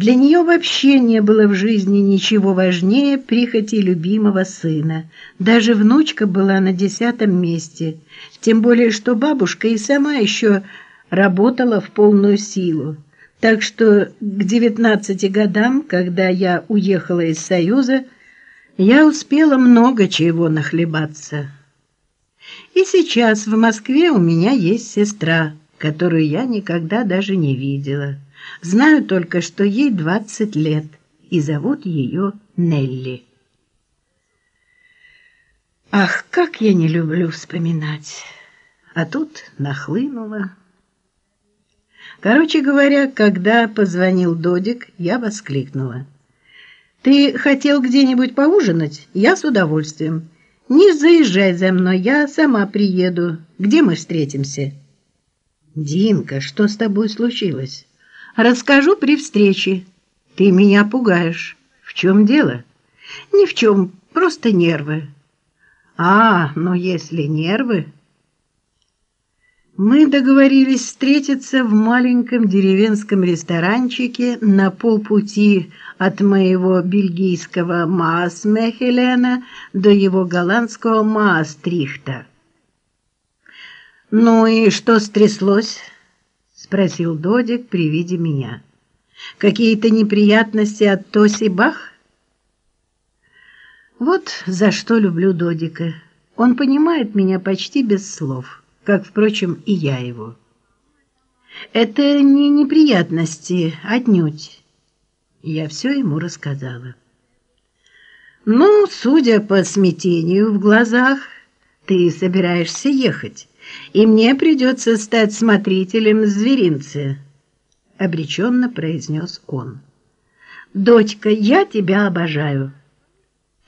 Для нее вообще не было в жизни ничего важнее прихоти любимого сына. Даже внучка была на десятом месте, тем более что бабушка и сама еще работала в полную силу. Так что к девятнадцати годам, когда я уехала из Союза, я успела много чего нахлебаться. И сейчас в Москве у меня есть сестра, которую я никогда даже не видела. Знаю только, что ей двадцать лет, и зовут ее Нелли. Ах, как я не люблю вспоминать! А тут нахлынуло. Короче говоря, когда позвонил Додик, я воскликнула. «Ты хотел где-нибудь поужинать? Я с удовольствием. Не заезжай за мной, я сама приеду. Где мы встретимся?» «Динка, что с тобой случилось?» «Расскажу при встрече. Ты меня пугаешь. В чем дело?» «Ни в чем, просто нервы». «А, ну если нервы...» Мы договорились встретиться в маленьком деревенском ресторанчике на полпути от моего бельгийского Маасмехелена до его голландского Маастрихта. «Ну и что стряслось?» — спросил Додик при виде меня. «Какие-то неприятности от Тоси Бах?» Вот за что люблю Додика. Он понимает меня почти без слов как, впрочем, и я его. Это не неприятности, отнюдь. Я все ему рассказала. Ну, судя по смятению в глазах, ты собираешься ехать, и мне придется стать смотрителем зверинца, обреченно произнес он. Дочка, я тебя обожаю.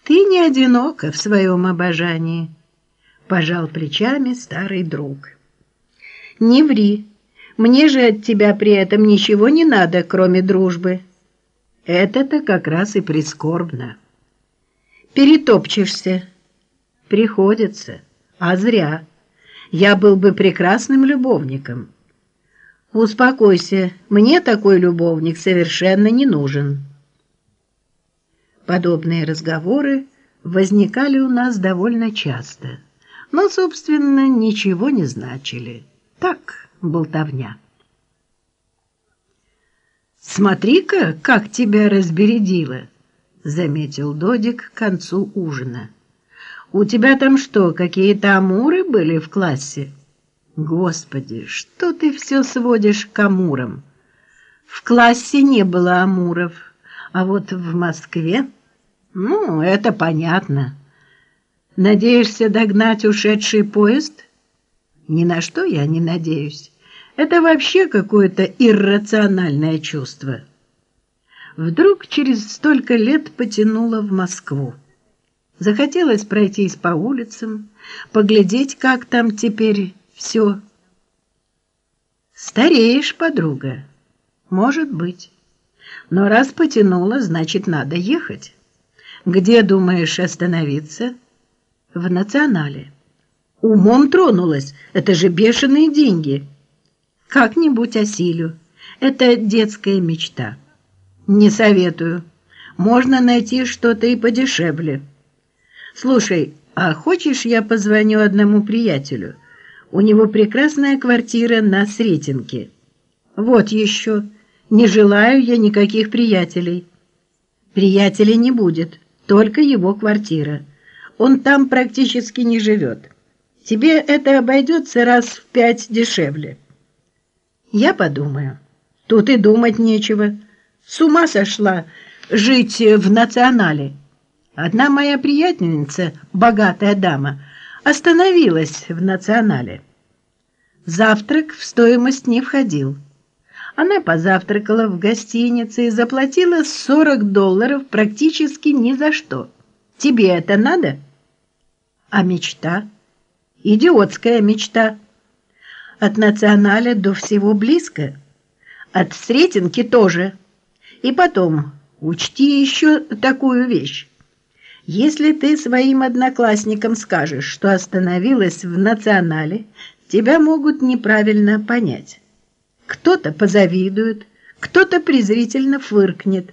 Ты не одинока в своем обожании пожал плечами старый друг. Не ври. Мне же от тебя при этом ничего не надо, кроме дружбы. Это-то как раз и прискорбно. Перетопчешься. Приходится. А зря. Я был бы прекрасным любовником. Успокойся, мне такой любовник совершенно не нужен. Подобные разговоры возникали у нас довольно часто но, собственно, ничего не значили. Так, болтовня. «Смотри-ка, как тебя разбередило!» — заметил Додик к концу ужина. «У тебя там что, какие-то амуры были в классе?» «Господи, что ты все сводишь к амурам?» «В классе не было амуров, а вот в Москве...» «Ну, это понятно». Надеешься догнать ушедший поезд? Ни на что я не надеюсь. Это вообще какое-то иррациональное чувство. Вдруг через столько лет потянуло в Москву. Захотелось пройтись по улицам, поглядеть, как там теперь все. Стареешь, подруга. Может быть. Но раз потянуло, значит, надо ехать. Где думаешь остановиться? в национале. Умом тронулась, это же бешеные деньги. Как-нибудь осилю. Это детская мечта. Не советую. Можно найти что-то и подешевле. Слушай, а хочешь я позвоню одному приятелю? У него прекрасная квартира на Сретенке. Вот еще. Не желаю я никаких приятелей. Приятелей не будет, только его квартира. Он там практически не живет. Тебе это обойдется раз в пять дешевле. Я подумаю. Тут и думать нечего. С ума сошла жить в национале. Одна моя приятельница, богатая дама, остановилась в национале. Завтрак в стоимость не входил. Она позавтракала в гостинице и заплатила 40 долларов практически ни за что. Тебе это надо? А мечта? Идиотская мечта. От националя до всего близко. От Сретенки тоже. И потом, учти еще такую вещь. Если ты своим одноклассникам скажешь, что остановилась в национале, тебя могут неправильно понять. Кто-то позавидует, Кто-то презрительно фыркнет.